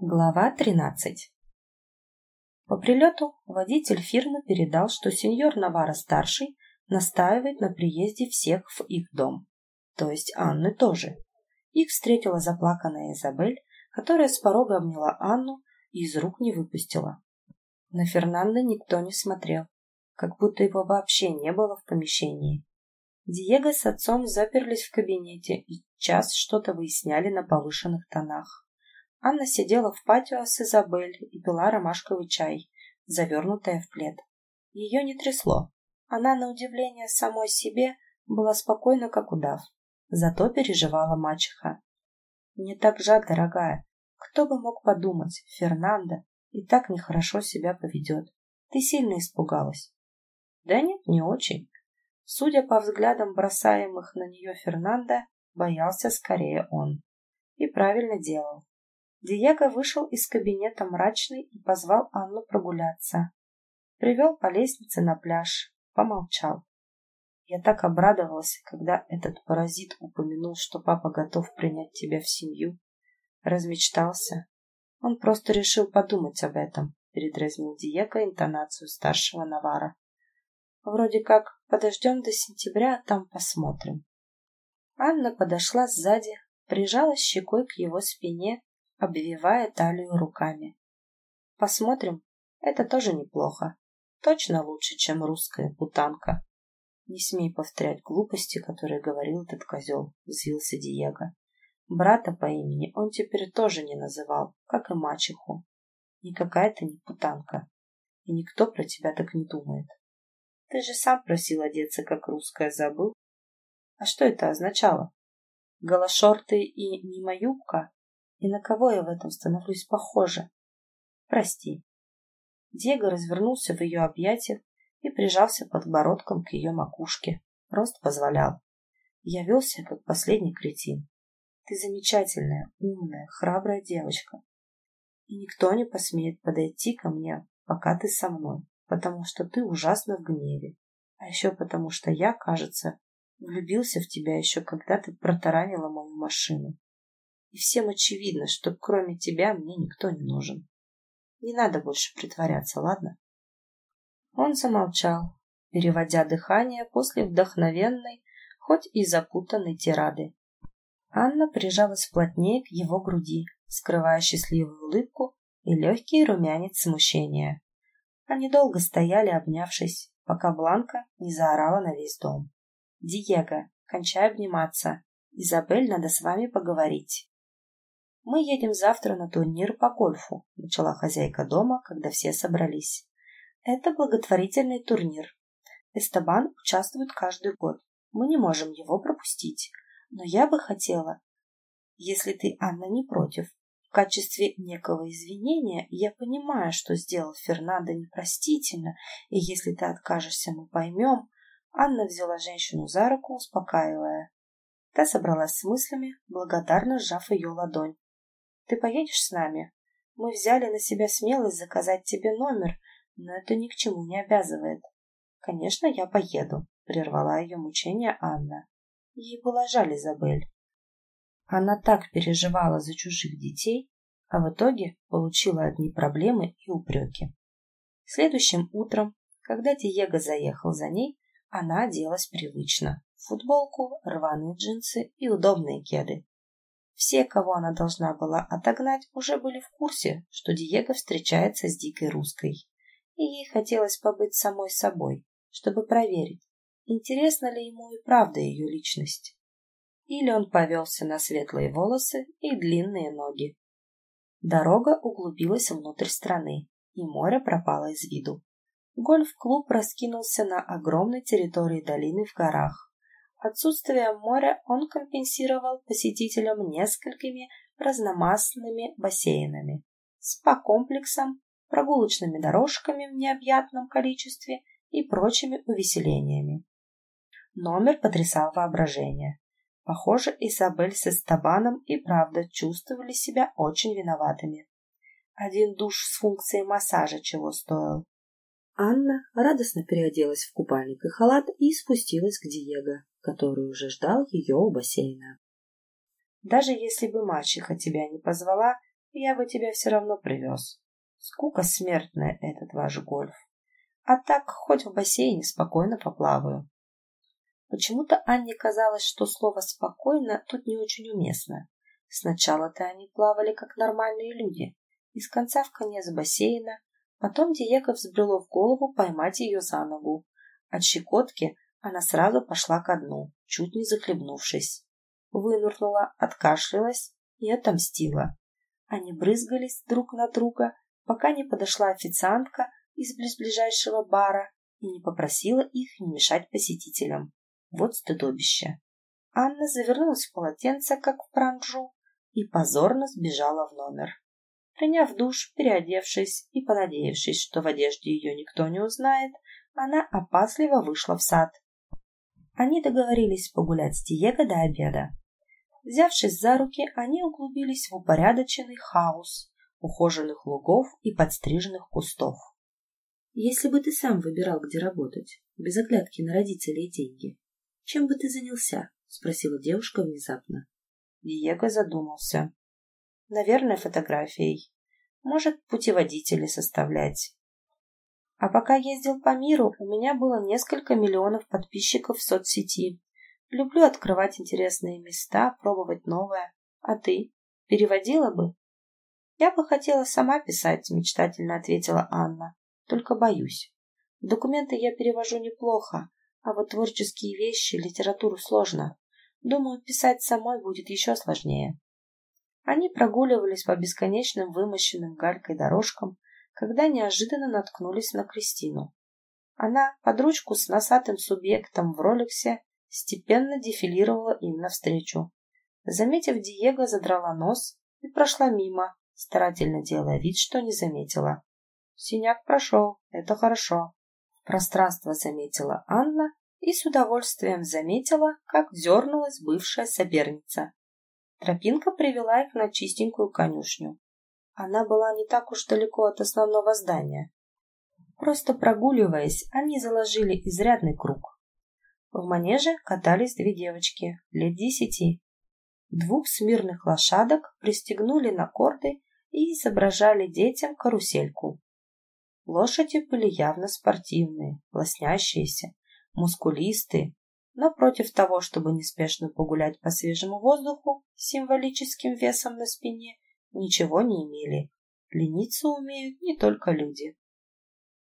Глава 13 По прилету водитель фирмы передал, что сеньор Навара-старший настаивает на приезде всех в их дом, то есть Анны тоже. Их встретила заплаканная Изабель, которая с порога обняла Анну и из рук не выпустила. На Фернандо никто не смотрел, как будто его вообще не было в помещении. Диего с отцом заперлись в кабинете и час что-то выясняли на повышенных тонах. Анна сидела в патио с Изабель и пила ромашковый чай, завернутая в плед. Ее не трясло. Она, на удивление самой себе, была спокойна, как удав. Зато переживала мачеха. «Мне так жаль, дорогая. Кто бы мог подумать, Фернандо и так нехорошо себя поведет. Ты сильно испугалась?» «Да нет, не очень». Судя по взглядам бросаемых на нее Фернандо, боялся скорее он. И правильно делал. Диего вышел из кабинета мрачный и позвал Анну прогуляться. Привел по лестнице на пляж, помолчал. Я так обрадовался, когда этот паразит упомянул, что папа готов принять тебя в семью. Размечтался. Он просто решил подумать об этом, передразнил Диего интонацию старшего Навара. Вроде как подождем до сентября, а там посмотрим. Анна подошла сзади, прижалась щекой к его спине обвивая талию руками. Посмотрим, это тоже неплохо. Точно лучше, чем русская путанка. Не смей повторять глупости, которые говорил этот козел, взвился Диего. Брата по имени он теперь тоже не называл, как и мачеху. Никакая ты не путанка. И никто про тебя так не думает. Ты же сам просил одеться, как русская, забыл? А что это означало? Голошорты и мимо юбка? И на кого я в этом становлюсь похожа? Прости. Диего развернулся в ее объятиях и прижался подбородком к ее макушке. Рост позволял. Я велся, как последний кретин. Ты замечательная, умная, храбрая девочка. И никто не посмеет подойти ко мне, пока ты со мной, потому что ты ужасно в гневе. А еще потому что я, кажется, влюбился в тебя еще когда ты протаранила мою машину. И всем очевидно, что кроме тебя мне никто не нужен. Не надо больше притворяться, ладно? Он замолчал, переводя дыхание после вдохновенной, хоть и запутанной тирады. Анна прижалась плотнее к его груди, скрывая счастливую улыбку и легкий румянец смущения. Они долго стояли, обнявшись, пока Бланка не заорала на весь дом. «Диего, кончай обниматься. Изабель, надо с вами поговорить». «Мы едем завтра на турнир по гольфу», — начала хозяйка дома, когда все собрались. «Это благотворительный турнир. Эстабан участвует каждый год. Мы не можем его пропустить. Но я бы хотела, если ты, Анна, не против, в качестве некого извинения я понимаю, что сделал Фернандо непростительно, и если ты откажешься, мы поймем». Анна взяла женщину за руку, успокаивая. Та собралась с мыслями, благодарно сжав ее ладонь. Ты поедешь с нами? Мы взяли на себя смелость заказать тебе номер, но это ни к чему не обязывает. Конечно, я поеду, прервала ее мучение Анна. Ей было жаль Изабель. Она так переживала за чужих детей, а в итоге получила одни проблемы и упреки. Следующим утром, когда Диего заехал за ней, она оделась привычно. Футболку, рваные джинсы и удобные кеды. Все, кого она должна была отогнать, уже были в курсе, что Диего встречается с дикой русской. И ей хотелось побыть самой собой, чтобы проверить, интересна ли ему и правда ее личность. Или он повелся на светлые волосы и длинные ноги. Дорога углубилась внутрь страны, и море пропало из виду. Гольф-клуб раскинулся на огромной территории долины в горах. Отсутствие моря он компенсировал посетителям несколькими разномастными бассейнами, спа-комплексом, прогулочными дорожками в необъятном количестве и прочими увеселениями. Номер потрясал воображение. Похоже, Изабель с Эстабаном и правда чувствовали себя очень виноватыми. Один душ с функцией массажа чего стоил. Анна радостно переоделась в купальник и халат и спустилась к Диего который уже ждал ее у бассейна. «Даже если бы мачеха тебя не позвала, я бы тебя все равно привез. Скука смертная этот ваш гольф. А так, хоть в бассейне спокойно поплаваю. Почему-то Анне казалось, что слово «спокойно» тут не очень уместно. Сначала-то они плавали как нормальные люди, из конца в конец бассейна, потом Диего взбрело в голову поймать ее за ногу. От щекотки она сразу пошла ко дну, чуть не захлебнувшись. Вынурнула, откашлялась и отомстила. Они брызгались друг на друга, пока не подошла официантка из близлежащего бара и не попросила их не мешать посетителям. Вот стыдобище. Анна завернулась в полотенце, как в пранжу, и позорно сбежала в номер. Приняв душ, переодевшись и понадеявшись, что в одежде ее никто не узнает, она опасливо вышла в сад. Они договорились погулять с Диего до обеда. Взявшись за руки, они углубились в упорядоченный хаос ухоженных лугов и подстриженных кустов. «Если бы ты сам выбирал, где работать, без оглядки на родителей и деньги, чем бы ты занялся?» — спросила девушка внезапно. Диего задумался. «Наверное, фотографией. Может, путеводители составлять. А пока ездил по миру, у меня было несколько миллионов подписчиков в соцсети. Люблю открывать интересные места, пробовать новое. А ты? Переводила бы? Я бы хотела сама писать, мечтательно ответила Анна. Только боюсь. Документы я перевожу неплохо, а вот творческие вещи, литературу сложно. Думаю, писать самой будет еще сложнее. Они прогуливались по бесконечным вымощенным галькой дорожкам, когда неожиданно наткнулись на Кристину. Она под ручку с носатым субъектом в роликсе степенно дефилировала им навстречу. Заметив Диего, задрала нос и прошла мимо, старательно делая вид, что не заметила. Синяк прошел, это хорошо. Пространство заметила Анна и с удовольствием заметила, как дернулась бывшая соперница. Тропинка привела их на чистенькую конюшню. Она была не так уж далеко от основного здания. Просто прогуливаясь, они заложили изрядный круг. В манеже катались две девочки, лет десяти. Двух смирных лошадок пристегнули на корды и изображали детям карусельку. Лошади были явно спортивные, лоснящиеся, мускулистые, но против того, чтобы неспешно погулять по свежему воздуху с символическим весом на спине, ничего не имели. Лениться умеют не только люди.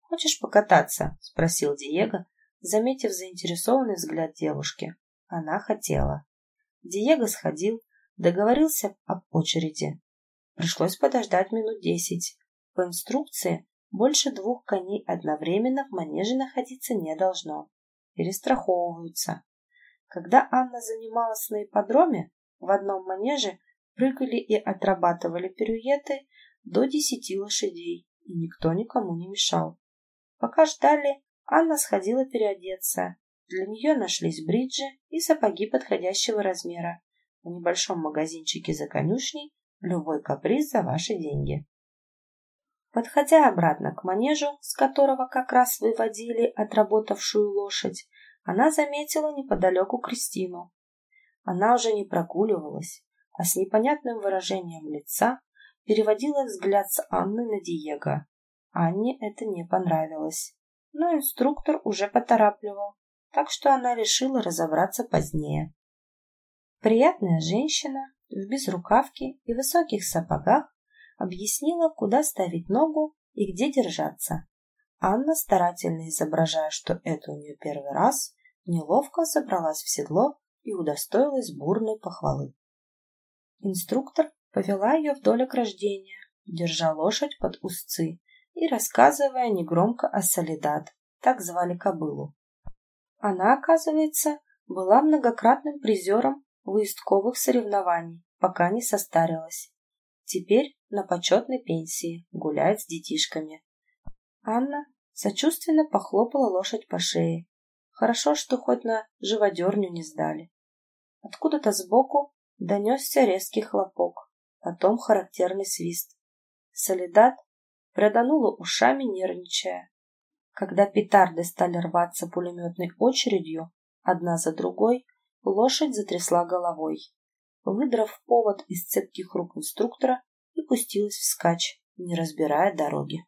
«Хочешь покататься?» – спросил Диего, заметив заинтересованный взгляд девушки. Она хотела. Диего сходил, договорился об очереди. Пришлось подождать минут десять. По инструкции, больше двух коней одновременно в манеже находиться не должно. Перестраховываются. Когда Анна занималась на ипподроме, в одном манеже прыгали и отрабатывали пируэты до десяти лошадей, и никто никому не мешал. Пока ждали, Анна сходила переодеться. Для нее нашлись бриджи и сапоги подходящего размера. В небольшом магазинчике за конюшней любой каприз за ваши деньги. Подходя обратно к манежу, с которого как раз выводили отработавшую лошадь, она заметила неподалеку Кристину. Она уже не прогуливалась, а с непонятным выражением лица переводила взгляд с Анны на Диего. Анне это не понравилось, но инструктор уже поторапливал, так что она решила разобраться позднее. Приятная женщина в безрукавке и высоких сапогах объяснила, куда ставить ногу и где держаться. Анна, старательно изображая, что это у нее первый раз, неловко забралась в седло и удостоилась бурной похвалы. Инструктор повела ее вдоль ограждения, держа лошадь под узцы и рассказывая негромко о Солидат, так звали кобылу. Она, оказывается, была многократным призером выездковых соревнований, пока не состарилась. Теперь на почетной пенсии гуляет с детишками. Анна сочувственно похлопала лошадь по шее. Хорошо, что хоть на живодерню не сдали. Откуда-то сбоку донесся резкий хлопок, потом характерный свист. Солидат проданула ушами, нервничая. Когда петарды стали рваться пулеметной очередью, одна за другой, лошадь затрясла головой. Выдрав повод из цепких рук инструктора, и пустилась вскачь, не разбирая дороги.